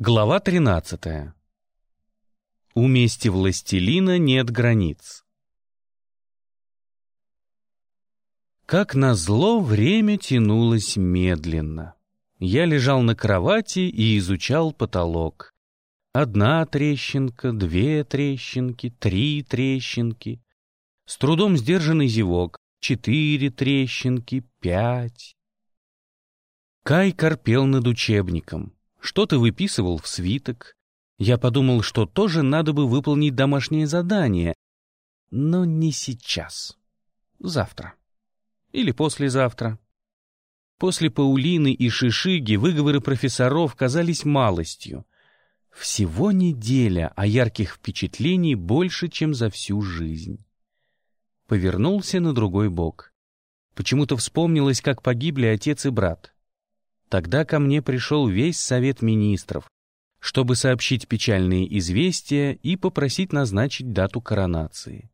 Глава 13. У мести властелина нет границ. Как назло, время тянулось медленно. Я лежал на кровати и изучал потолок. Одна трещинка, две трещинки, три трещинки. С трудом сдержанный зевок. Четыре трещинки, пять. Кай корпел над учебником. Что-то выписывал в свиток. Я подумал, что тоже надо бы выполнить домашнее задание. Но не сейчас. Завтра. Или послезавтра. После Паулины и Шишиги выговоры профессоров казались малостью. Всего неделя, а ярких впечатлений больше, чем за всю жизнь. Повернулся на другой бок. Почему-то вспомнилось, как погибли отец и брат. Тогда ко мне пришел весь Совет Министров, чтобы сообщить печальные известия и попросить назначить дату коронации.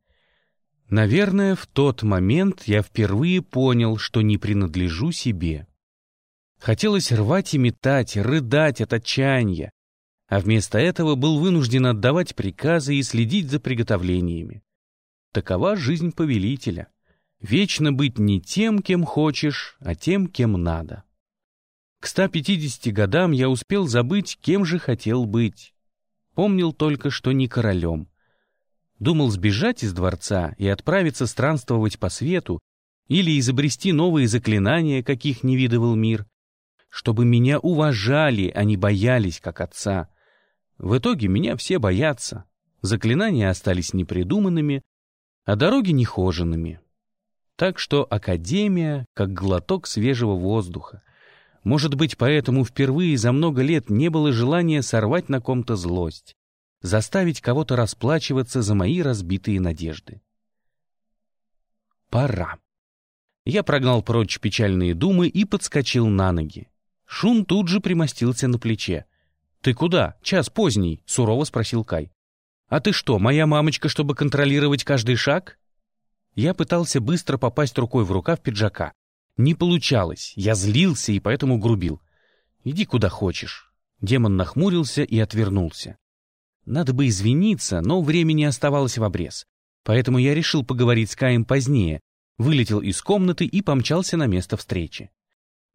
Наверное, в тот момент я впервые понял, что не принадлежу себе. Хотелось рвать и метать, рыдать от отчаяния, а вместо этого был вынужден отдавать приказы и следить за приготовлениями. Такова жизнь повелителя. Вечно быть не тем, кем хочешь, а тем, кем надо. К 150 годам я успел забыть, кем же хотел быть. Помнил только, что не королем. Думал сбежать из дворца и отправиться странствовать по свету или изобрести новые заклинания, каких не видывал мир, чтобы меня уважали, а не боялись, как отца. В итоге меня все боятся. Заклинания остались непридуманными, а дороги нехоженными. Так что Академия как глоток свежего воздуха — может быть, поэтому впервые за много лет не было желания сорвать на ком-то злость, заставить кого-то расплачиваться за мои разбитые надежды. Пора. Я прогнал прочь печальные думы и подскочил на ноги. Шун тут же примостился на плече. «Ты куда? Час поздний», — сурово спросил Кай. «А ты что, моя мамочка, чтобы контролировать каждый шаг?» Я пытался быстро попасть рукой в рукав пиджака, не получалось, я злился и поэтому грубил. «Иди куда хочешь». Демон нахмурился и отвернулся. Надо бы извиниться, но времени оставалось в обрез. Поэтому я решил поговорить с Каем позднее, вылетел из комнаты и помчался на место встречи.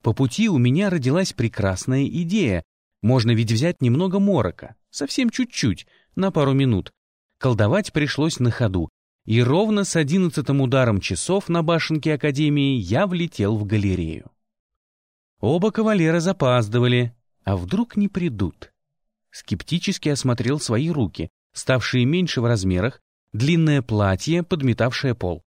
По пути у меня родилась прекрасная идея. Можно ведь взять немного морока, совсем чуть-чуть, на пару минут. Колдовать пришлось на ходу, и ровно с одиннадцатым ударом часов на башенке Академии я влетел в галерею. Оба кавалера запаздывали, а вдруг не придут. Скептически осмотрел свои руки, ставшие меньше в размерах, длинное платье, подметавшее пол.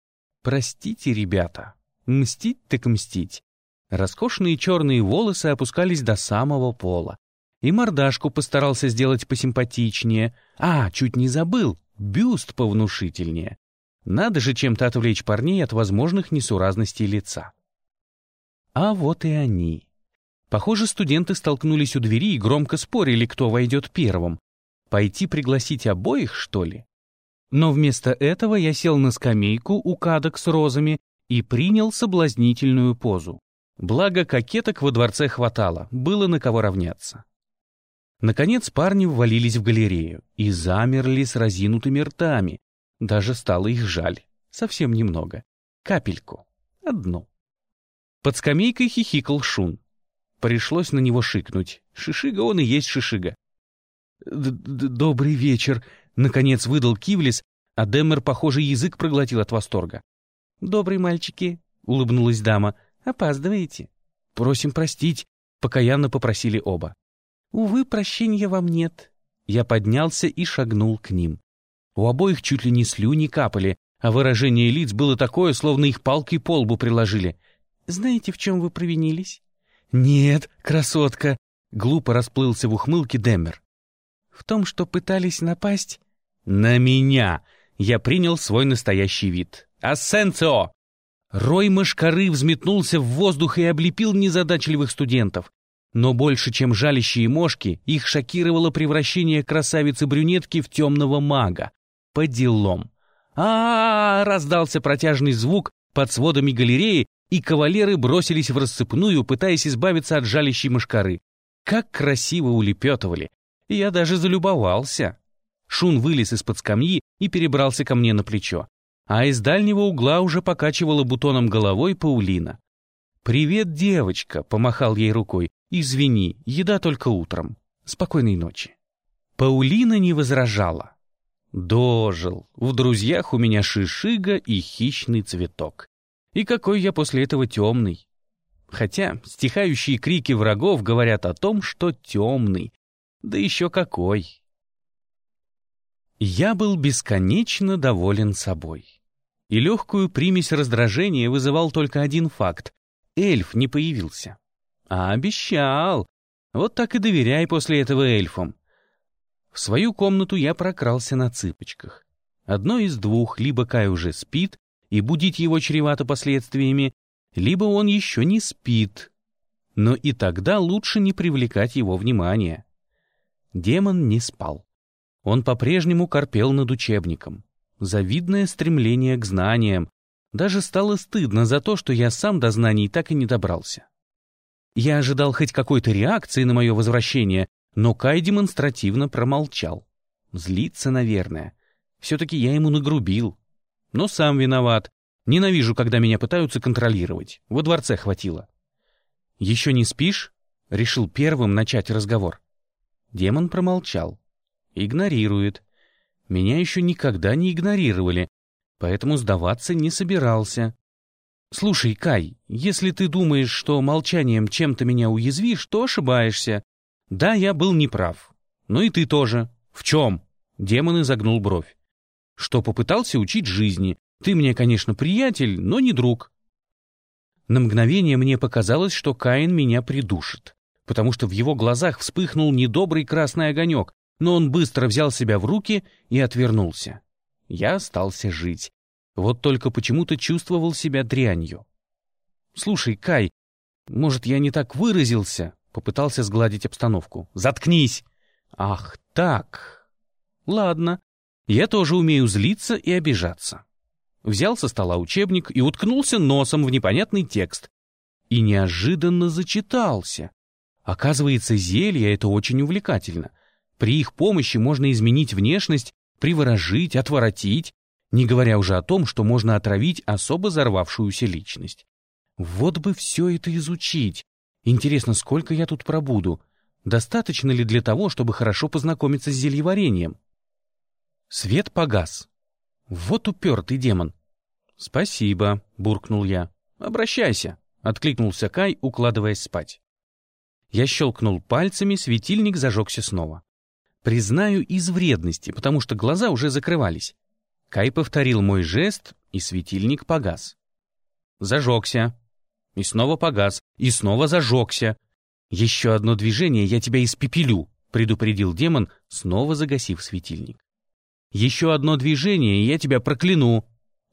Простите, ребята, мстить так мстить. Роскошные черные волосы опускались до самого пола. И мордашку постарался сделать посимпатичнее. А, чуть не забыл, бюст повнушительнее. Надо же чем-то отвлечь парней от возможных несуразностей лица. А вот и они. Похоже, студенты столкнулись у двери и громко спорили, кто войдет первым. Пойти пригласить обоих, что ли? Но вместо этого я сел на скамейку у кадок с розами и принял соблазнительную позу. Благо, кокеток во дворце хватало, было на кого равняться. Наконец парни ввалились в галерею и замерли с разинутыми ртами, даже стало их жаль. Совсем немного. Капельку. Одну. Под скамейкой хихикал Шун. Пришлось на него шикнуть. Шишига он и есть шишига. «Добрый вечер», — наконец выдал Кивлис, а Деммер, похоже, язык проглотил от восторга. «Добрые мальчики», — улыбнулась дама, — «опаздываете». «Просим простить», — покаянно попросили оба. «Увы, прощения вам нет». Я поднялся и шагнул к ним. У обоих чуть ли не слюни капали, а выражение лиц было такое, словно их палкой по лбу приложили. «Знаете, в чем вы провинились?» «Нет, красотка!» — глупо расплылся в ухмылке Деммер. «В том, что пытались напасть...» «На меня!» — я принял свой настоящий вид. «Ассенцио!» Рой мошкары взметнулся в воздух и облепил незадачливых студентов. Но больше, чем жалящие мошки, их шокировало превращение красавицы-брюнетки в темного мага по делам. а, раздался протяжный звук под сводами галереи, и кавалеры бросились в рассыпную, пытаясь избавиться от жалящей мышкары. Как красиво улепетывали! Я даже залюбовался. Шун вылез из-под скамьи и перебрался ко мне на плечо. А из дальнего угла уже покачивала бутоном головой Паулина. «Привет, девочка!» — помахал ей рукой. «Извини, еда только утром. Спокойной ночи». Паулина не возражала. Дожил. В друзьях у меня шишига и хищный цветок. И какой я после этого темный. Хотя стихающие крики врагов говорят о том, что темный. Да еще какой. Я был бесконечно доволен собой. И легкую примесь раздражения вызывал только один факт. Эльф не появился. А обещал. Вот так и доверяй после этого эльфам. В свою комнату я прокрался на цыпочках. Одно из двух, либо Кай уже спит, и будить его чревато последствиями, либо он еще не спит. Но и тогда лучше не привлекать его внимания. Демон не спал. Он по-прежнему корпел над учебником. Завидное стремление к знаниям. Даже стало стыдно за то, что я сам до знаний так и не добрался. Я ожидал хоть какой-то реакции на мое возвращение, но Кай демонстративно промолчал. Злится, наверное. Все-таки я ему нагрубил. Но сам виноват. Ненавижу, когда меня пытаются контролировать. Во дворце хватило. «Еще не спишь?» — решил первым начать разговор. Демон промолчал. Игнорирует. Меня еще никогда не игнорировали, поэтому сдаваться не собирался. «Слушай, Кай, если ты думаешь, что молчанием чем-то меня уязвишь, то ошибаешься. Да, я был неправ. Ну и ты тоже. В чем? Демон изогнул бровь. Что попытался учить жизни. Ты мне, конечно, приятель, но не друг. На мгновение мне показалось, что Каин меня придушит, потому что в его глазах вспыхнул недобрый красный огонек, но он быстро взял себя в руки и отвернулся. Я остался жить. Вот только почему-то чувствовал себя дрянью. «Слушай, Кай, может, я не так выразился?» Попытался сгладить обстановку. «Заткнись!» «Ах, так!» «Ладно, я тоже умею злиться и обижаться». Взял со стола учебник и уткнулся носом в непонятный текст. И неожиданно зачитался. Оказывается, зелья — это очень увлекательно. При их помощи можно изменить внешность, приворожить, отворотить, не говоря уже о том, что можно отравить особо взорвавшуюся личность. Вот бы все это изучить, Интересно, сколько я тут пробуду? Достаточно ли для того, чтобы хорошо познакомиться с зельеварением? Свет погас. Вот упертый демон. «Спасибо», — буркнул я. «Обращайся», — откликнулся Кай, укладываясь спать. Я щелкнул пальцами, светильник зажегся снова. Признаю, из вредности, потому что глаза уже закрывались. Кай повторил мой жест, и светильник погас. Зажегся. И снова погас, и снова зажегся. «Еще одно движение, я тебя испепелю», — предупредил демон, снова загасив светильник. «Еще одно движение, я тебя прокляну».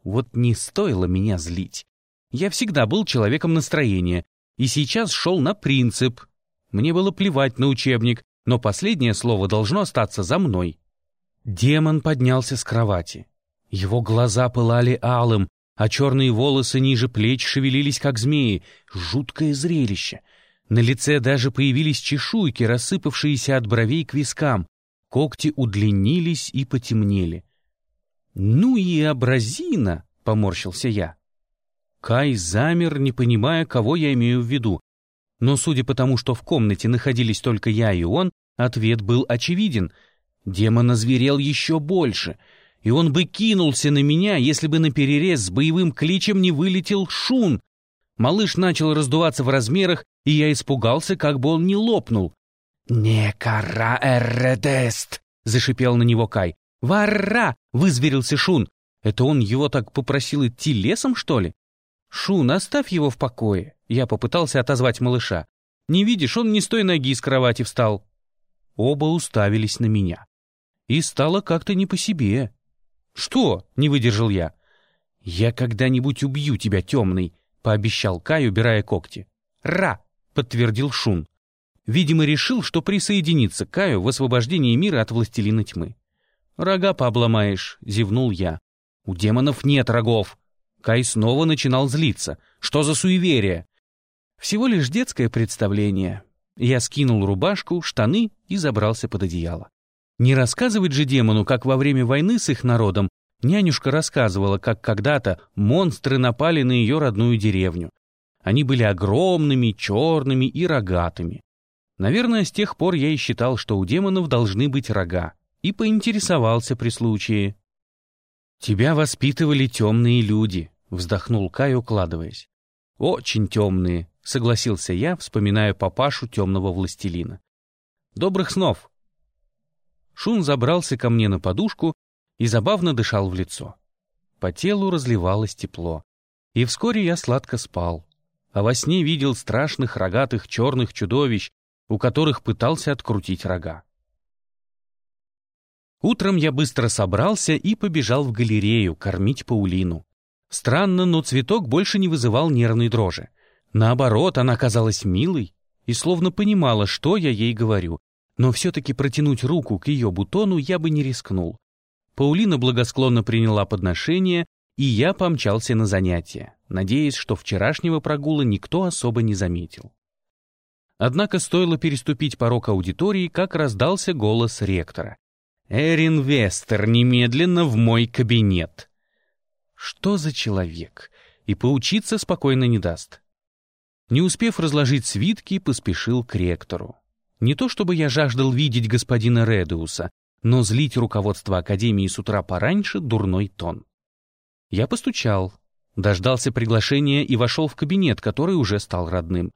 Вот не стоило меня злить. Я всегда был человеком настроения, и сейчас шел на принцип. Мне было плевать на учебник, но последнее слово должно остаться за мной. Демон поднялся с кровати. Его глаза пылали алым, а черные волосы ниже плеч шевелились, как змеи. Жуткое зрелище. На лице даже появились чешуйки, рассыпавшиеся от бровей к вискам. Когти удлинились и потемнели. «Ну и абразина!» — поморщился я. Кай замер, не понимая, кого я имею в виду. Но судя по тому, что в комнате находились только я и он, ответ был очевиден. Демон озверел еще больше — и он бы кинулся на меня, если бы на перерез с боевым кличем не вылетел шун. Малыш начал раздуваться в размерах, и я испугался, как бы он не лопнул. «Не кара эрредест!» — зашипел на него Кай. «Вара!» — вызверился Шун. «Это он его так попросил идти лесом, что ли?» «Шун, оставь его в покое!» Я попытался отозвать малыша. «Не видишь, он не с той ноги с кровати встал». Оба уставились на меня. И стало как-то не по себе. «Что?» — не выдержал я. «Я когда-нибудь убью тебя, темный», — пообещал Кай, убирая когти. «Ра!» — подтвердил Шун. Видимо, решил, что присоединится к Каю в освобождении мира от властелина тьмы. «Рога пообломаешь», — зевнул я. «У демонов нет рогов». Кай снова начинал злиться. «Что за суеверие?» «Всего лишь детское представление. Я скинул рубашку, штаны и забрался под одеяло. Не рассказывать же демону, как во время войны с их народом нянюшка рассказывала, как когда-то монстры напали на ее родную деревню. Они были огромными, черными и рогатыми. Наверное, с тех пор я и считал, что у демонов должны быть рога, и поинтересовался при случае. «Тебя воспитывали темные люди», — вздохнул Кай, укладываясь. «Очень темные», — согласился я, вспоминая папашу темного властелина. «Добрых снов!» Шун забрался ко мне на подушку и забавно дышал в лицо. По телу разливалось тепло. И вскоре я сладко спал. А во сне видел страшных рогатых черных чудовищ, у которых пытался открутить рога. Утром я быстро собрался и побежал в галерею кормить Паулину. Странно, но цветок больше не вызывал нервной дрожи. Наоборот, она казалась милой и словно понимала, что я ей говорю, но все-таки протянуть руку к ее бутону я бы не рискнул. Паулина благосклонно приняла подношение, и я помчался на занятия, надеясь, что вчерашнего прогула никто особо не заметил. Однако стоило переступить порог аудитории, как раздался голос ректора. «Эрин Вестер, немедленно в мой кабинет!» Что за человек? И поучиться спокойно не даст. Не успев разложить свитки, поспешил к ректору. Не то чтобы я жаждал видеть господина Редеуса, но злить руководство Академии с утра пораньше — дурной тон. Я постучал, дождался приглашения и вошел в кабинет, который уже стал родным.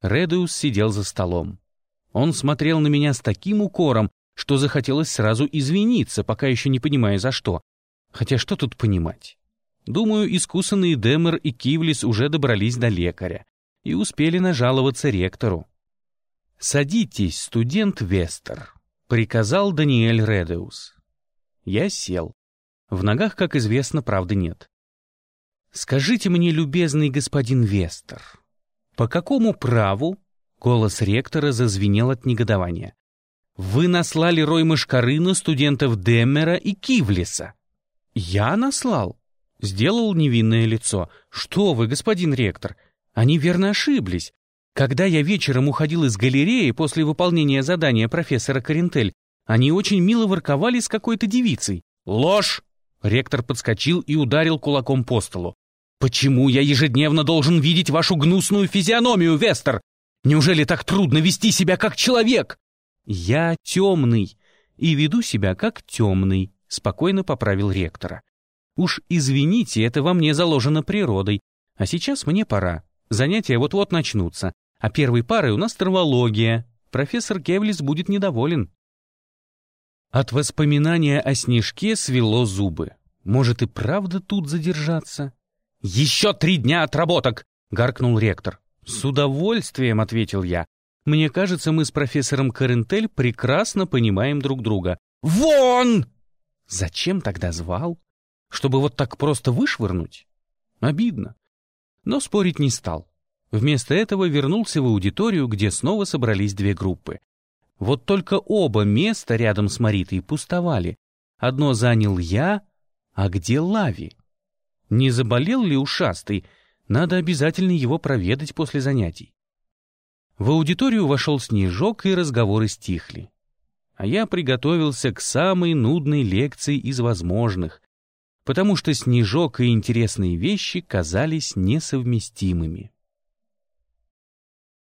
Редеус сидел за столом. Он смотрел на меня с таким укором, что захотелось сразу извиниться, пока еще не понимая за что. Хотя что тут понимать? Думаю, искусанные Демер и Кивлис уже добрались до лекаря и успели нажаловаться ректору. «Садитесь, студент Вестер», — приказал Даниэль Редеус. Я сел. В ногах, как известно, правды нет. «Скажите мне, любезный господин Вестер, по какому праву?» Голос ректора зазвенел от негодования. «Вы наслали рой мышкары на студентов Деммера и Кивлиса». «Я наслал?» Сделал невинное лицо. «Что вы, господин ректор? Они верно ошиблись. Когда я вечером уходил из галереи после выполнения задания профессора Карентель, они очень мило ворковали с какой-то девицей. Ложь!» Ректор подскочил и ударил кулаком по столу. «Почему я ежедневно должен видеть вашу гнусную физиономию, Вестер? Неужели так трудно вести себя как человек?» «Я темный и веду себя как темный», — спокойно поправил ректора. Уж извините, это во мне заложено природой. А сейчас мне пора. Занятия вот-вот начнутся. А первой парой у нас травология. Профессор Кевлис будет недоволен. От воспоминания о снежке свело зубы. Может и правда тут задержаться? «Еще три дня отработок!» — гаркнул ректор. «С удовольствием», — ответил я. «Мне кажется, мы с профессором Карентель прекрасно понимаем друг друга». «Вон!» «Зачем тогда звал?» чтобы вот так просто вышвырнуть? Обидно. Но спорить не стал. Вместо этого вернулся в аудиторию, где снова собрались две группы. Вот только оба места рядом с Маритой пустовали. Одно занял я, а где Лави? Не заболел ли ушастый? Надо обязательно его проведать после занятий. В аудиторию вошел Снежок, и разговоры стихли. А я приготовился к самой нудной лекции из возможных, потому что снежок и интересные вещи казались несовместимыми.